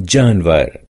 जानवर।